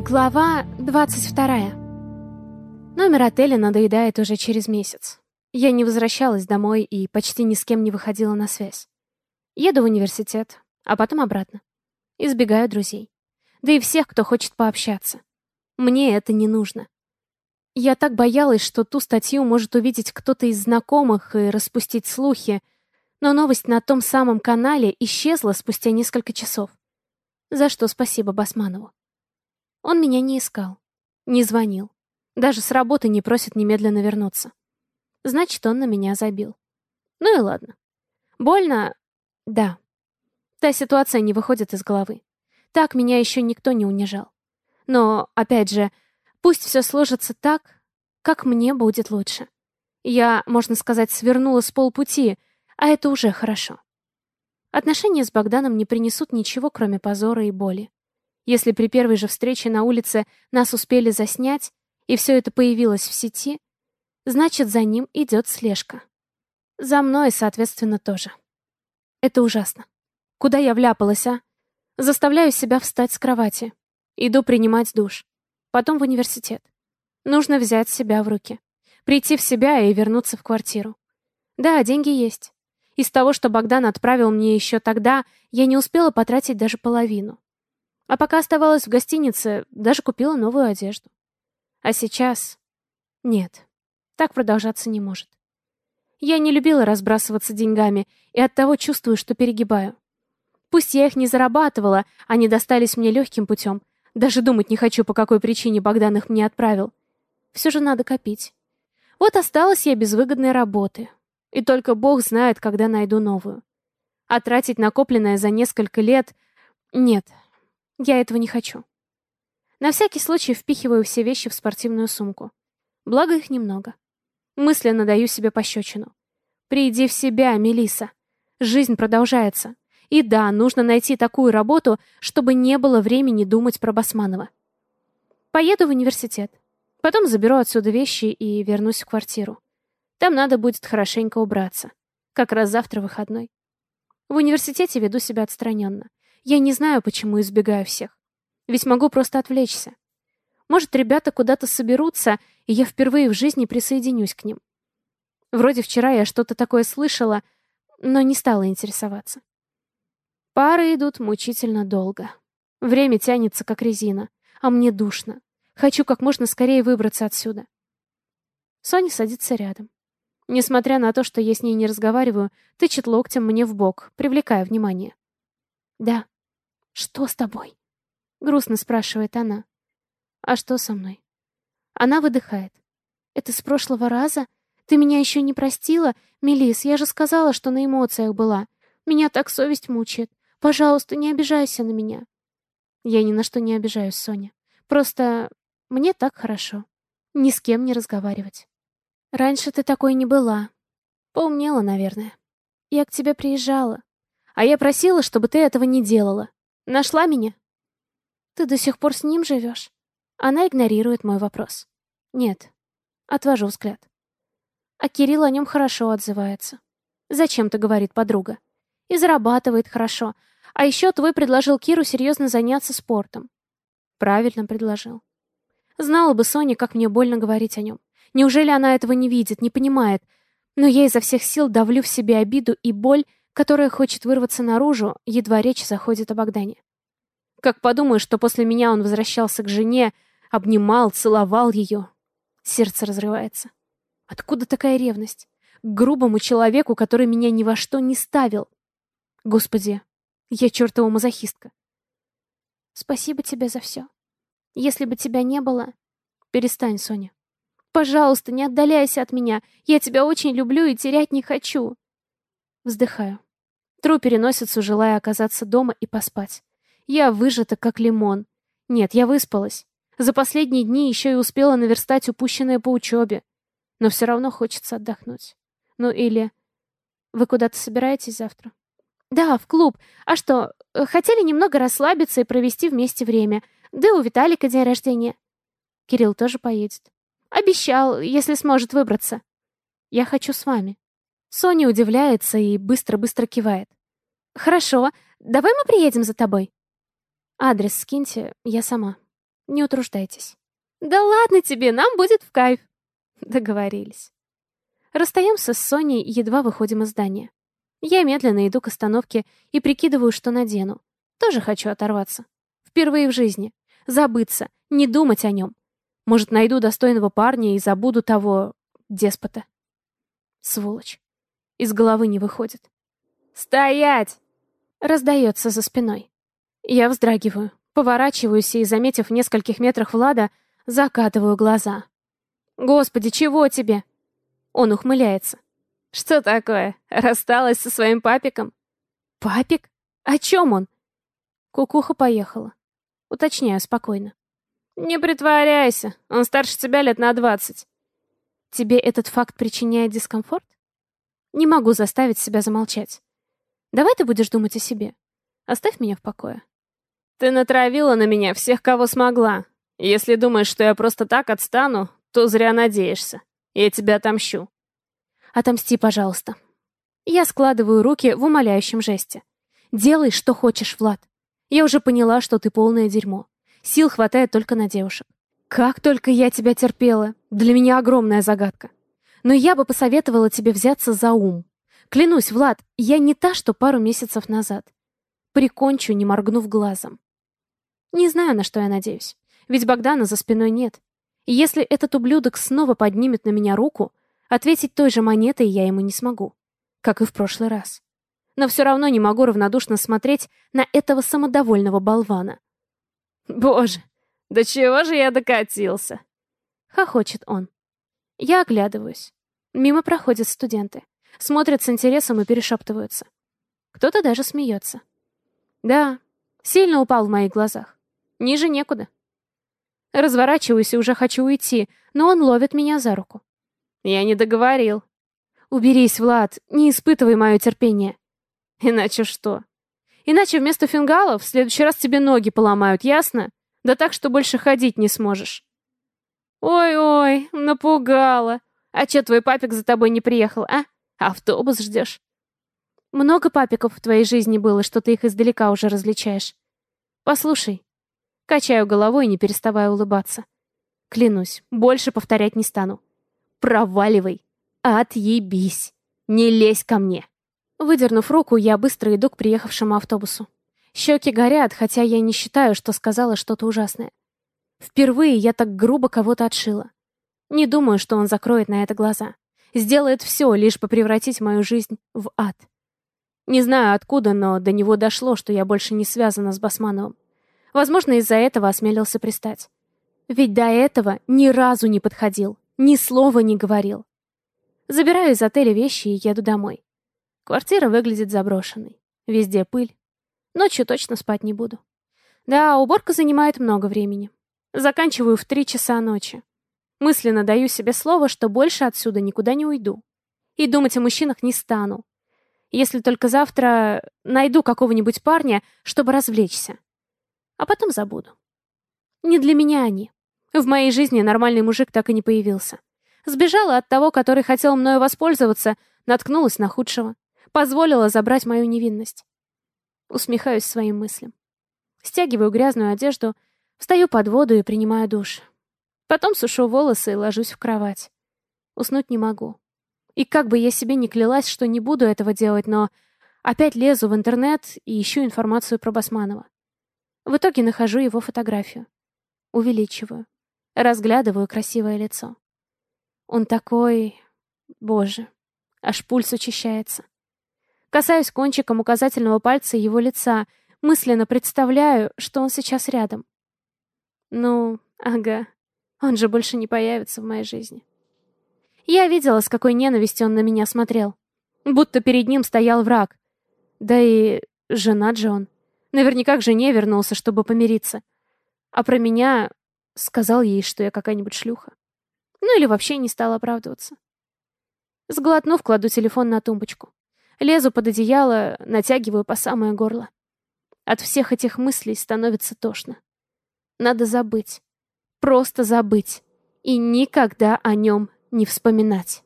Глава 22. Номер отеля надоедает уже через месяц. Я не возвращалась домой и почти ни с кем не выходила на связь. Еду в университет, а потом обратно. Избегаю друзей. Да и всех, кто хочет пообщаться. Мне это не нужно. Я так боялась, что ту статью может увидеть кто-то из знакомых и распустить слухи, но новость на том самом канале исчезла спустя несколько часов. За что спасибо Басманову. Он меня не искал, не звонил. Даже с работы не просит немедленно вернуться. Значит, он на меня забил. Ну и ладно. Больно? Да. Та ситуация не выходит из головы. Так меня еще никто не унижал. Но, опять же, пусть все сложится так, как мне будет лучше. Я, можно сказать, свернула с полпути, а это уже хорошо. Отношения с Богданом не принесут ничего, кроме позора и боли. Если при первой же встрече на улице нас успели заснять, и все это появилось в сети, значит, за ним идет слежка. За мной, соответственно, тоже. Это ужасно. Куда я вляпалась, а? Заставляю себя встать с кровати. Иду принимать душ. Потом в университет. Нужно взять себя в руки. Прийти в себя и вернуться в квартиру. Да, деньги есть. Из того, что Богдан отправил мне еще тогда, я не успела потратить даже половину. А пока оставалась в гостинице, даже купила новую одежду. А сейчас... Нет, так продолжаться не может. Я не любила разбрасываться деньгами и оттого чувствую, что перегибаю. Пусть я их не зарабатывала, они достались мне легким путем. Даже думать не хочу, по какой причине Богдан их мне отправил. Все же надо копить. Вот осталась я без выгодной работы. И только Бог знает, когда найду новую. А тратить накопленное за несколько лет... Нет, я этого не хочу. На всякий случай впихиваю все вещи в спортивную сумку. Благо их немного. Мысленно даю себе пощечину. Приди в себя, Мелиса. Жизнь продолжается. И да, нужно найти такую работу, чтобы не было времени думать про Басманова. Поеду в университет. Потом заберу отсюда вещи и вернусь в квартиру. Там надо будет хорошенько убраться. Как раз завтра выходной. В университете веду себя отстраненно. Я не знаю, почему избегаю всех. Ведь могу просто отвлечься. Может, ребята куда-то соберутся, и я впервые в жизни присоединюсь к ним. Вроде вчера я что-то такое слышала, но не стала интересоваться. Пары идут мучительно долго. Время тянется, как резина, а мне душно. Хочу как можно скорее выбраться отсюда. Соня садится рядом. Несмотря на то, что я с ней не разговариваю, тычет локтем мне в бок, привлекая внимание. «Да». «Что с тобой?» — грустно спрашивает она. «А что со мной?» Она выдыхает. «Это с прошлого раза? Ты меня еще не простила? Мелис, я же сказала, что на эмоциях была. Меня так совесть мучает. Пожалуйста, не обижайся на меня». Я ни на что не обижаюсь, Соня. Просто мне так хорошо. Ни с кем не разговаривать. Раньше ты такой не была. Поумнела, наверное. Я к тебе приезжала. А я просила, чтобы ты этого не делала. Нашла меня? Ты до сих пор с ним живешь? Она игнорирует мой вопрос. Нет. Отвожу взгляд. А Кирилл о нем хорошо отзывается. Зачем-то, говорит подруга. И зарабатывает хорошо. А еще твой предложил Киру серьезно заняться спортом. Правильно предложил. Знала бы Соня, как мне больно говорить о нем. Неужели она этого не видит, не понимает? Но я изо всех сил давлю в себе обиду и боль, которая хочет вырваться наружу, едва речь заходит о Богдане. Как подумаю, что после меня он возвращался к жене, обнимал, целовал ее. Сердце разрывается. Откуда такая ревность? К грубому человеку, который меня ни во что не ставил. Господи, я чертова мазохистка. Спасибо тебе за все. Если бы тебя не было... Перестань, Соня. Пожалуйста, не отдаляйся от меня. Я тебя очень люблю и терять не хочу. Вздыхаю. Тру переносицу, желая оказаться дома и поспать. Я выжата, как лимон. Нет, я выспалась. За последние дни еще и успела наверстать упущенное по учебе. Но все равно хочется отдохнуть. Ну или... Вы куда-то собираетесь завтра? Да, в клуб. А что, хотели немного расслабиться и провести вместе время. Да у Виталика день рождения. Кирилл тоже поедет. Обещал, если сможет выбраться. Я хочу с вами. Соня удивляется и быстро-быстро кивает. «Хорошо, давай мы приедем за тобой». «Адрес скиньте, я сама». Не утруждайтесь. Да ладно тебе, нам будет в кайф. Договорились. Расстаемся с Соней и едва выходим из здания. Я медленно иду к остановке и прикидываю, что надену. Тоже хочу оторваться. Впервые в жизни. Забыться, не думать о нем. Может, найду достойного парня и забуду того... деспота. Сволочь. Из головы не выходит. «Стоять!» Раздается за спиной. Я вздрагиваю, поворачиваюсь и, заметив в нескольких метрах Влада, закатываю глаза. «Господи, чего тебе?» Он ухмыляется. «Что такое? Рассталась со своим папиком?» «Папик? О чем он?» Кукуха поехала. Уточняю спокойно. «Не притворяйся, он старше тебя лет на двадцать». «Тебе этот факт причиняет дискомфорт?» Не могу заставить себя замолчать. «Давай ты будешь думать о себе. Оставь меня в покое». «Ты натравила на меня всех, кого смогла. Если думаешь, что я просто так отстану, то зря надеешься. Я тебя отомщу». «Отомсти, пожалуйста». Я складываю руки в умоляющем жесте. «Делай, что хочешь, Влад. Я уже поняла, что ты полное дерьмо. Сил хватает только на девушек. Как только я тебя терпела, для меня огромная загадка. Но я бы посоветовала тебе взяться за ум. Клянусь, Влад, я не та, что пару месяцев назад. Прикончу, не моргнув глазом. Не знаю, на что я надеюсь. Ведь Богдана за спиной нет. И если этот ублюдок снова поднимет на меня руку, ответить той же монетой я ему не смогу. Как и в прошлый раз но все равно не могу равнодушно смотреть на этого самодовольного болвана. «Боже, до чего же я докатился?» — хохочет он. Я оглядываюсь. Мимо проходят студенты. Смотрят с интересом и перешептываются. Кто-то даже смеется. Да, сильно упал в моих глазах. Ниже некуда. Разворачиваюсь и уже хочу уйти, но он ловит меня за руку. Я не договорил. Уберись, Влад, не испытывай мое терпение. Иначе что? Иначе вместо фингалов в следующий раз тебе ноги поломают, ясно? Да так, что больше ходить не сможешь. Ой-ой, напугала. А че твой папик за тобой не приехал, а? Автобус ждешь? Много папиков в твоей жизни было, что ты их издалека уже различаешь. Послушай. Качаю головой, не переставая улыбаться. Клянусь, больше повторять не стану. Проваливай. Отъебись. Не лезь ко мне. Выдернув руку, я быстро иду к приехавшему автобусу. Щеки горят, хотя я не считаю, что сказала что-то ужасное. Впервые я так грубо кого-то отшила. Не думаю, что он закроет на это глаза. Сделает все, лишь бы превратить мою жизнь в ад. Не знаю откуда, но до него дошло, что я больше не связана с Басмановым. Возможно, из-за этого осмелился пристать. Ведь до этого ни разу не подходил, ни слова не говорил. Забираю из отеля вещи и еду домой. Квартира выглядит заброшенной. Везде пыль. Ночью точно спать не буду. Да, уборка занимает много времени. Заканчиваю в три часа ночи. Мысленно даю себе слово, что больше отсюда никуда не уйду. И думать о мужчинах не стану. Если только завтра найду какого-нибудь парня, чтобы развлечься. А потом забуду. Не для меня они. В моей жизни нормальный мужик так и не появился. Сбежала от того, который хотел мною воспользоваться, наткнулась на худшего позволила забрать мою невинность. Усмехаюсь своим мыслям. Стягиваю грязную одежду, встаю под воду и принимаю душ. Потом сушу волосы и ложусь в кровать. Уснуть не могу. И как бы я себе не клялась, что не буду этого делать, но опять лезу в интернет и ищу информацию про Басманова. В итоге нахожу его фотографию. Увеличиваю. Разглядываю красивое лицо. Он такой... Боже, аж пульс учащается. Касаюсь кончиком указательного пальца его лица, мысленно представляю, что он сейчас рядом. Ну, ага, он же больше не появится в моей жизни. Я видела, с какой ненавистью он на меня смотрел. Будто перед ним стоял враг. Да и женат же он. Наверняка к жене вернулся, чтобы помириться. А про меня сказал ей, что я какая-нибудь шлюха. Ну или вообще не стал оправдываться. Сглотнув, кладу телефон на тумбочку. Лезу под одеяло, натягиваю по самое горло. От всех этих мыслей становится тошно. Надо забыть. Просто забыть. И никогда о нем не вспоминать.